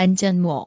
안전모